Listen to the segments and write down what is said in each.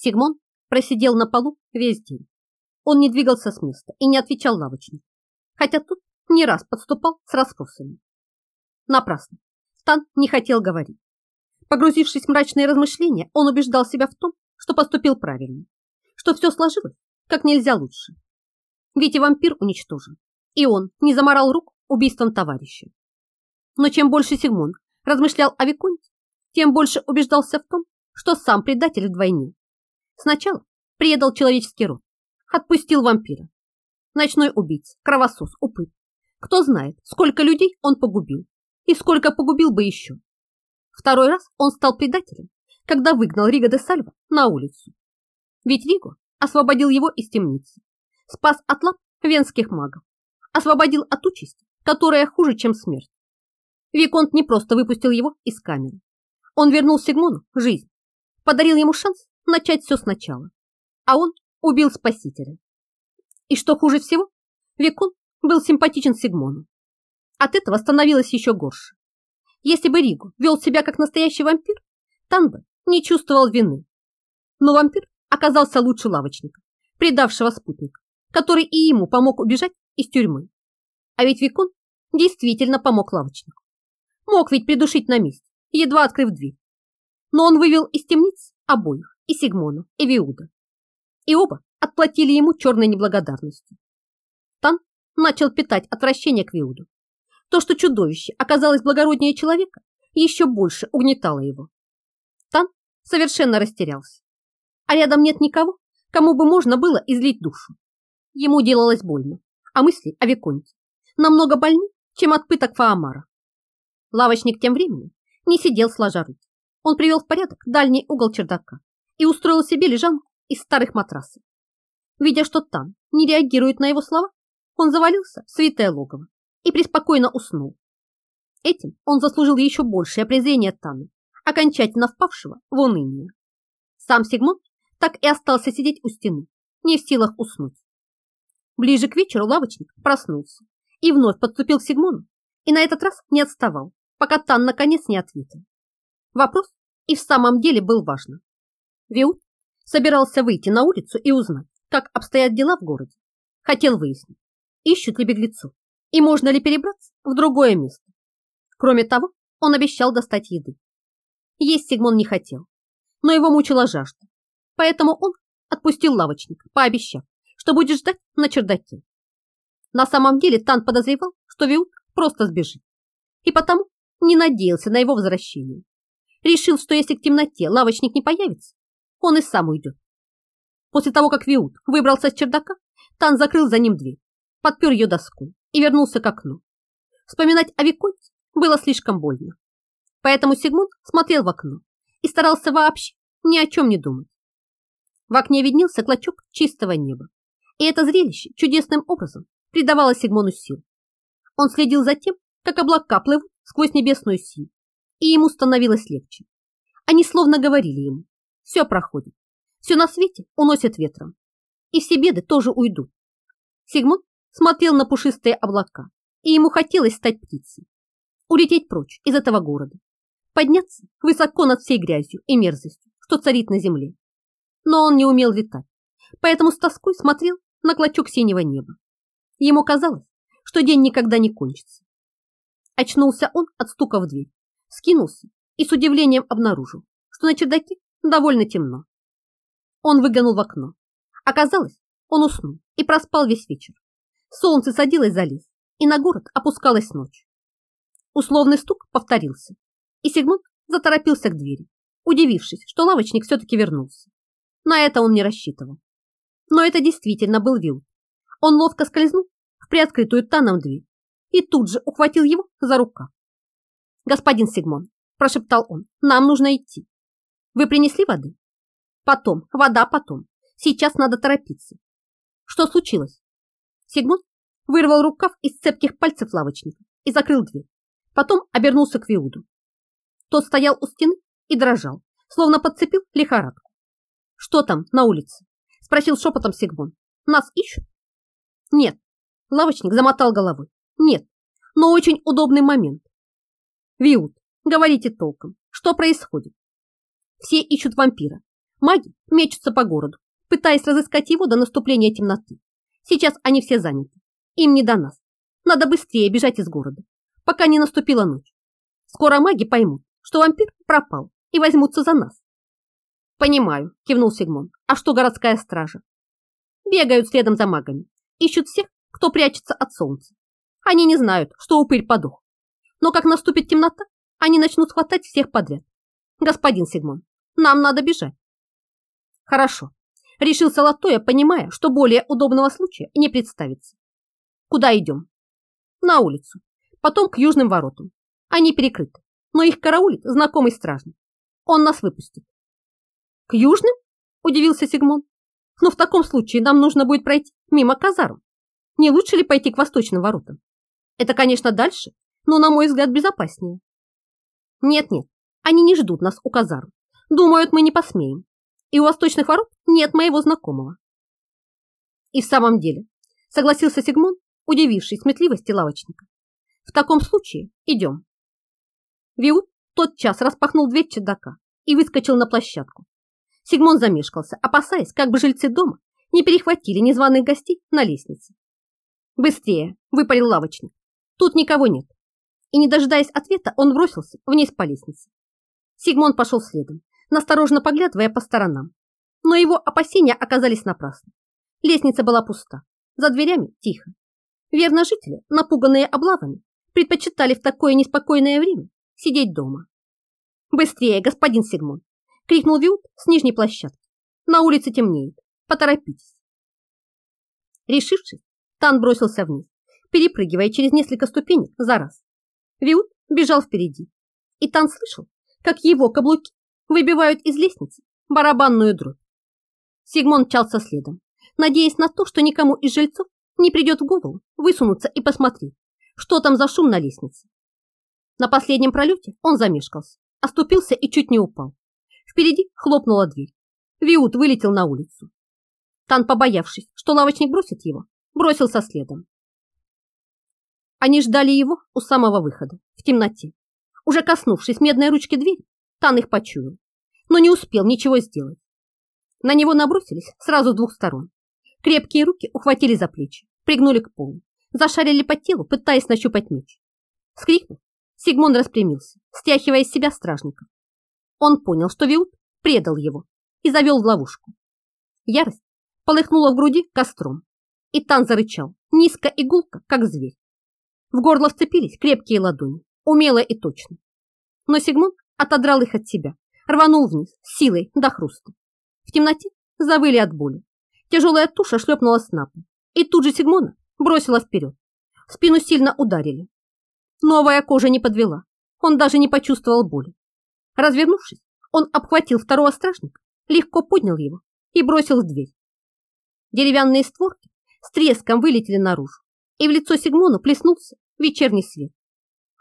Сигмон просидел на полу весь день. Он не двигался с места и не отвечал лавочнику, хотя тут не раз подступал с расспросами. Напрасно. Стан не хотел говорить. Погрузившись в мрачные размышления, он убеждал себя в том, что поступил правильно, что все сложилось как нельзя лучше. Ведь и вампир уничтожен, и он не заморал рук убийством товарища. Но чем больше Сигмон размышлял о Виконте, тем больше убеждался в том, что сам предатель вдвойне. Сначала предал человеческий род, отпустил вампира. Ночной убийца, кровосос, упыт. Кто знает, сколько людей он погубил и сколько погубил бы еще. Второй раз он стал предателем, когда выгнал Рига де Сальва на улицу. Ведь Риго освободил его из темницы, спас от лап венских магов, освободил от участи, которая хуже, чем смерть. Виконт не просто выпустил его из камеры. Он вернул Сигмону жизнь, подарил ему шанс начать все сначала. А он убил спасителя. И что хуже всего, Викон был симпатичен Сигмону. От этого становилось еще горше. Если бы Ригу вел себя как настоящий вампир, Танбе не чувствовал вины. Но вампир оказался лучше лавочника, предавшего спутника, который и ему помог убежать из тюрьмы. А ведь Викон действительно помог лавочнику. Мог ведь придушить на месте, едва открыв дверь. Но он вывел из темниц обоих, и Сигмона, и Виуда. И оба отплатили ему черной неблагодарностью. Тан начал питать отвращение к Виуду. То, что чудовище оказалось благороднее человека, еще больше угнетало его. Тан совершенно растерялся. А рядом нет никого, кому бы можно было излить душу. Ему делалось больно, а мысли о Виконте намного больнее, чем от пыток Фаамара. Лавочник тем временем не сидел сложа руки. Он привел в порядок дальний угол чердака и устроил себе лежанку из старых матрасов. Видя, что Тан не реагирует на его слова, он завалился в святое логово и преспокойно уснул. Этим он заслужил еще большее презрение Таны, окончательно впавшего в уныние. Сам Сигмунд так и остался сидеть у стены, не в силах уснуть. Ближе к вечеру лавочник проснулся и вновь подступил к Сигмону и на этот раз не отставал, пока Тан наконец не ответил. Вопрос и в самом деле был важным. Виут собирался выйти на улицу и узнать, как обстоят дела в городе. Хотел выяснить, ищут ли беглецов и можно ли перебраться в другое место. Кроме того, он обещал достать еды. Есть Сигмон не хотел, но его мучила жажда, поэтому он отпустил лавочника, пообещав, что будет ждать на чердаке. На самом деле Тан подозревал, что Виут просто сбежит, и потому не надеялся на его возвращение. Решил, что если к темноте лавочник не появится, он и сам уйдет. После того, как Виут выбрался с чердака, Тан закрыл за ним дверь, подпер ее доской и вернулся к окну. Вспоминать о Виконте было слишком больно. Поэтому Сигмунд смотрел в окно и старался вообще ни о чем не думать. В окне виднелся клочок чистого неба, и это зрелище чудесным образом придавало Сигмону сил. Он следил за тем, как облака плывут сквозь небесную синь, и ему становилось легче. Они словно говорили ему, все проходит, все на свете уносит ветром, и все беды тоже уйдут. Сигмунд смотрел на пушистые облака, и ему хотелось стать птицей, улететь прочь из этого города, подняться высоко над всей грязью и мерзостью, что царит на земле. Но он не умел летать, поэтому с тоской смотрел на клочок синего неба. Ему казалось, что день никогда не кончится. Очнулся он от стука в дверь, скинулся и с удивлением обнаружил, что на чердаке довольно темно. Он выглянул в окно. Оказалось, он уснул и проспал весь вечер. Солнце садилось за лес, и на город опускалась ночь. Условный стук повторился, и Сигмунд заторопился к двери, удивившись, что лавочник все-таки вернулся. На это он не рассчитывал. Но это действительно был Вилл. Он ловко скользнул в приоткрытую таном дверь и тут же ухватил его за рукав. «Господин Сигмон», – прошептал он, – «нам нужно идти. Вы принесли воды?» «Потом, вода потом. Сейчас надо торопиться». «Что случилось?» Сигмунд вырвал рукав из цепких пальцев лавочника и закрыл дверь. Потом обернулся к Виуду. Тот стоял у стены и дрожал, словно подцепил лихорадку. «Что там на улице?» – спросил шепотом Сигмон. «Нас ищут?» «Нет». Лавочник замотал головой. «Нет, но очень удобный момент». «Виуд, говорите толком, что происходит?» «Все ищут вампира. Маги мечутся по городу, пытаясь разыскать его до наступления темноты. Сейчас они все заняты. Им не до нас. Надо быстрее бежать из города, пока не наступила ночь. Скоро маги поймут, что вампир пропал и возьмутся за нас. Понимаю, кивнул Сигмон. А что городская стража? Бегают следом за магами, ищут всех, кто прячется от солнца. Они не знают, что упырь подух. Но как наступит темнота, они начнут хватать всех подряд. Господин Сигмон, нам надо бежать. Хорошо, решил Салатоя, понимая, что более удобного случая не представится. Куда идем? На улицу, потом к южным воротам. Они перекрыты, но их караулит знакомый стражник. Он нас выпустит. К южным? Удивился Сигмон. Но в таком случае нам нужно будет пройти мимо казарм. Не лучше ли пойти к восточным воротам? Это, конечно, дальше, но, на мой взгляд, безопаснее. Нет-нет, они не ждут нас у казарм. Думают, мы не посмеем. И у восточных ворот нет моего знакомого. И в самом деле, согласился Сигмон, удивившись сметливости лавочника. В таком случае идем. Виут тот час распахнул дверь чердака и выскочил на площадку. Сигмон замешкался, опасаясь, как бы жильцы дома не перехватили незваных гостей на лестнице. «Быстрее!» – выпалил лавочник. «Тут никого нет!» И, не дожидаясь ответа, он бросился вниз по лестнице. Сигмон пошел следом, настороженно поглядывая по сторонам. Но его опасения оказались напрасны. Лестница была пуста, за дверями тихо. Верно, жители, напуганные облавами, предпочитали в такое неспокойное время сидеть дома. «Быстрее, господин Сигмон!» — крикнул Вилд с нижней площадки. «На улице темнеет. Поторопитесь!» Решившись, Тан бросился вниз, перепрыгивая через несколько ступенек за раз. Виут бежал впереди, и Тан слышал, как его каблуки выбивают из лестницы барабанную дробь. Сигмон мчался следом, надеясь на то, что никому из жильцов не придет в голову высунуться и посмотреть, что там за шум на лестнице. На последнем пролете он замешкался, оступился и чуть не упал. Впереди хлопнула дверь. Виут вылетел на улицу. Тан, побоявшись, что лавочник бросит его, бросился следом. Они ждали его у самого выхода, в темноте. Уже коснувшись медной ручки двери, Тан их почуял, но не успел ничего сделать. На него набросились сразу с двух сторон. Крепкие руки ухватили за плечи, пригнули к полу, зашарили по телу, пытаясь нащупать меч. Скрикнув, Сигмон распрямился, стягивая из себя стражника. Он понял, что Виут предал его и завел в ловушку. Ярость полыхнула в груди костром, и Тан зарычал, низко и гулко, как зверь. В горло вцепились крепкие ладони, умело и точно. Но Сигмон отодрал их от себя, рванул вниз, силой до хруста. В темноте завыли от боли. Тяжелая туша шлепнулась на пол, и тут же Сигмона бросила вперед. Спину сильно ударили. Новая кожа не подвела, он даже не почувствовал боли. Развернувшись, он обхватил второго стражника, легко поднял его и бросил в дверь. Деревянные створки с треском вылетели наружу, и в лицо Сигмону плеснулся вечерний свет.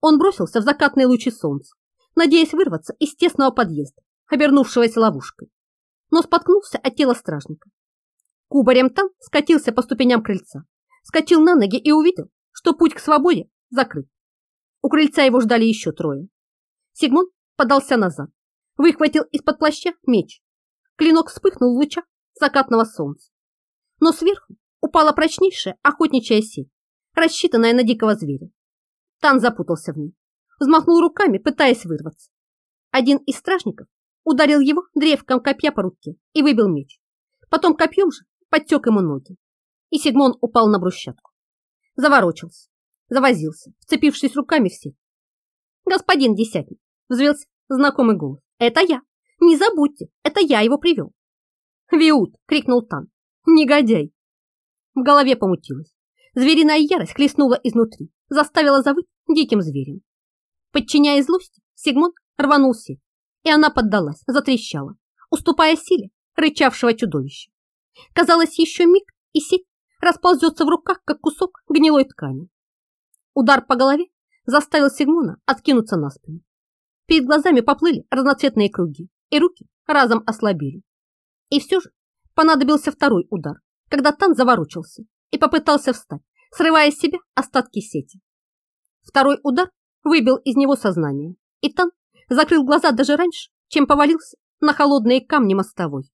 Он бросился в закатные лучи солнца, надеясь вырваться из тесного подъезда, обернувшегося ловушкой, но споткнулся от тела стражника. Кубарем там скатился по ступеням крыльца, скочил на ноги и увидел, что путь к свободе закрыт. У крыльца его ждали еще трое. Сигмон подался назад, выхватил из-под плаща меч. Клинок вспыхнул в лучах закатного солнца. Но сверху упала прочнейшая охотничья сеть, рассчитанная на дикого зверя. Тан запутался в ней, взмахнул руками, пытаясь вырваться. Один из стражников ударил его древком копья по руке и выбил меч. Потом копьем же подтек ему ноги, и Сигмон упал на брусчатку. Заворочился, завозился, вцепившись руками в сеть. «Господин десятник!» — взвелся знакомый голос. «Это я! Не забудьте, это я его привел!» «Виут!» — крикнул Тан. «Негодяй!» В голове помутилось. Звериная ярость хлестнула изнутри, заставила завыть диким зверем. Подчиняясь злости, Сигмон рванул сеть, и она поддалась, затрещала, уступая силе рычавшего чудовища. Казалось, еще миг, и сеть расползется в руках, как кусок гнилой ткани. Удар по голове заставил Сигмона откинуться на спину. Перед глазами поплыли разноцветные круги, и руки разом ослабели. И все же понадобился второй удар, когда Тан заворочился и попытался встать, срывая с себя остатки сети. Второй удар выбил из него сознание, и Тан закрыл глаза даже раньше, чем повалился на холодные камни мостовой.